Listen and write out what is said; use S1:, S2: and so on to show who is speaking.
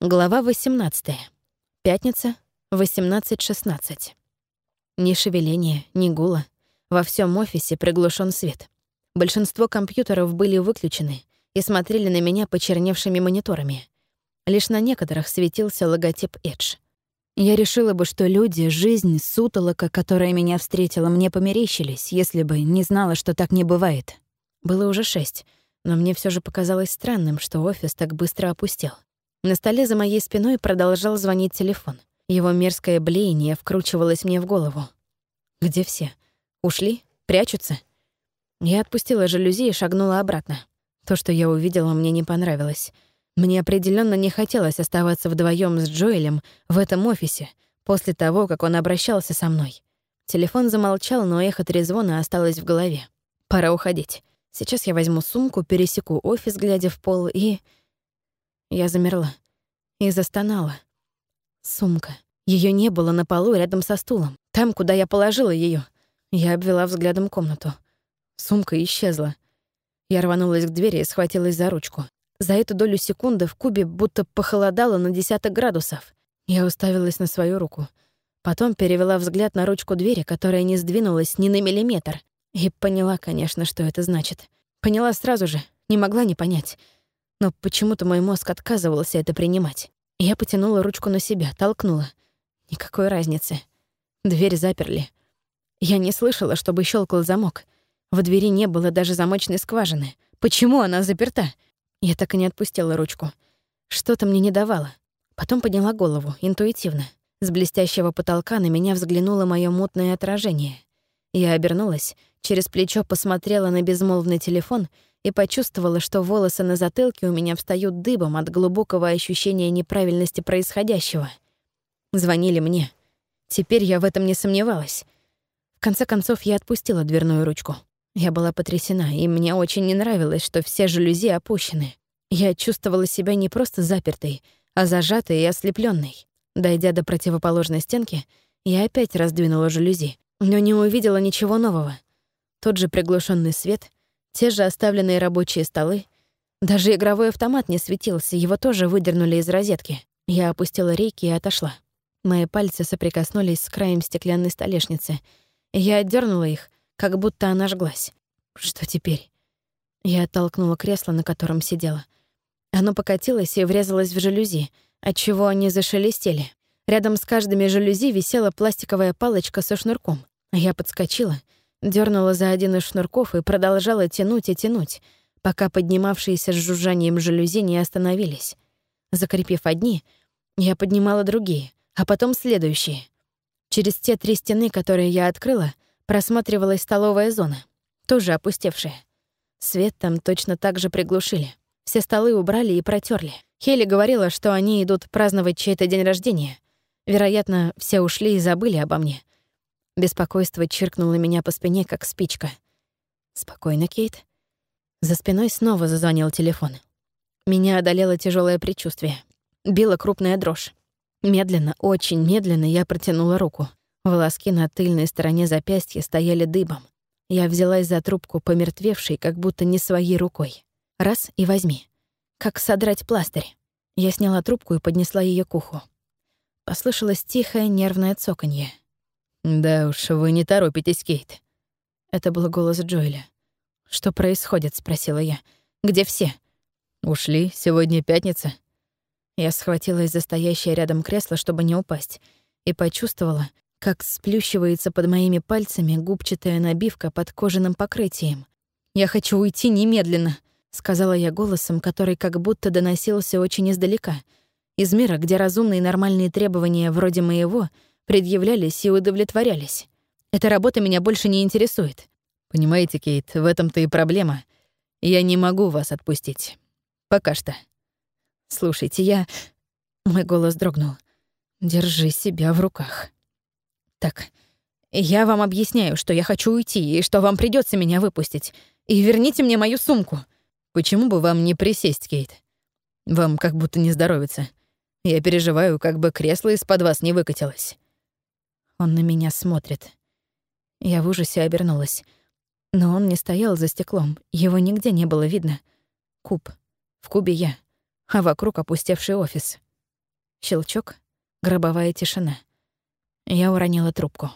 S1: Глава 18. Пятница, 18.16. Ни шевеления, ни гула. Во всем офисе приглушен свет. Большинство компьютеров были выключены и смотрели на меня почерневшими мониторами. Лишь на некоторых светился логотип Edge. Я решила бы, что люди, жизнь, сутолока, которая меня встретила, мне померещились, если бы не знала, что так не бывает. Было уже шесть, но мне все же показалось странным, что офис так быстро опустел. На столе за моей спиной продолжал звонить телефон. Его мерзкое блеяние вкручивалось мне в голову. Где все? Ушли? Прячутся? Я отпустила жалюзи и шагнула обратно. То, что я увидела, мне не понравилось. Мне определенно не хотелось оставаться вдвоем с Джоэлем в этом офисе после того, как он обращался со мной. Телефон замолчал, но эхо трезвона осталось в голове. Пора уходить. Сейчас я возьму сумку, пересеку офис, глядя в пол, и... Я замерла и застонала. Сумка. Ее не было на полу рядом со стулом, там, куда я положила ее. Я обвела взглядом комнату. Сумка исчезла. Я рванулась к двери и схватилась за ручку. За эту долю секунды в кубе будто похолодало на десяток градусов. Я уставилась на свою руку. Потом перевела взгляд на ручку двери, которая не сдвинулась ни на миллиметр. И поняла, конечно, что это значит. Поняла сразу же, не могла не понять но почему-то мой мозг отказывался это принимать. Я потянула ручку на себя, толкнула. Никакой разницы. Дверь заперли. Я не слышала, чтобы щелкал замок. В двери не было даже замочной скважины. Почему она заперта? Я так и не отпустила ручку. Что-то мне не давало. Потом подняла голову, интуитивно. С блестящего потолка на меня взглянуло мое мутное отражение. Я обернулась, через плечо посмотрела на безмолвный телефон — и почувствовала, что волосы на затылке у меня встают дыбом от глубокого ощущения неправильности происходящего. Звонили мне. Теперь я в этом не сомневалась. В конце концов, я отпустила дверную ручку. Я была потрясена, и мне очень не нравилось, что все жалюзи опущены. Я чувствовала себя не просто запертой, а зажатой и ослепленной. Дойдя до противоположной стенки, я опять раздвинула жалюзи, но не увидела ничего нового. Тот же приглушенный свет, те же оставленные рабочие столы. Даже игровой автомат не светился, его тоже выдернули из розетки. Я опустила рейки и отошла. Мои пальцы соприкоснулись с краем стеклянной столешницы. Я отдернула их, как будто она жглась. Что теперь? Я оттолкнула кресло, на котором сидела. Оно покатилось и врезалось в жалюзи, отчего они зашелестели. Рядом с каждыми жалюзи висела пластиковая палочка со шнурком. Я подскочила — Дёрнула за один из шнурков и продолжала тянуть и тянуть, пока поднимавшиеся с жужжанием жалюзи не остановились. Закрепив одни, я поднимала другие, а потом следующие. Через те три стены, которые я открыла, просматривалась столовая зона, тоже опустевшая. Свет там точно так же приглушили. Все столы убрали и протерли. Хейли говорила, что они идут праздновать чей-то день рождения. Вероятно, все ушли и забыли обо мне. Беспокойство чиркнуло меня по спине, как спичка. «Спокойно, Кейт». За спиной снова зазвонил телефон. Меня одолело тяжелое предчувствие. Била крупная дрожь. Медленно, очень медленно я протянула руку. Волоски на тыльной стороне запястья стояли дыбом. Я взялась за трубку, помертвевшей, как будто не своей рукой. Раз и возьми. Как содрать пластырь. Я сняла трубку и поднесла ее к уху. Послышалось тихое нервное цоканье. «Да уж, вы не торопитесь, Кейт». Это был голос Джоэля. «Что происходит?» — спросила я. «Где все?» «Ушли. Сегодня пятница». Я схватилась за стоящее рядом кресло, чтобы не упасть, и почувствовала, как сплющивается под моими пальцами губчатая набивка под кожаным покрытием. «Я хочу уйти немедленно», — сказала я голосом, который как будто доносился очень издалека, из мира, где разумные нормальные требования вроде моего — предъявлялись и удовлетворялись. Эта работа меня больше не интересует. Понимаете, Кейт, в этом-то и проблема. Я не могу вас отпустить. Пока что. Слушайте, я... Мой голос дрогнул. Держи себя в руках. Так, я вам объясняю, что я хочу уйти и что вам придется меня выпустить. И верните мне мою сумку. Почему бы вам не присесть, Кейт? Вам как будто не здоровится. Я переживаю, как бы кресло из-под вас не выкатилось. Он на меня смотрит. Я в ужасе обернулась. Но он не стоял за стеклом, его нигде не было видно. Куб. В кубе я, а вокруг опустевший офис. Щелчок, гробовая тишина. Я уронила трубку.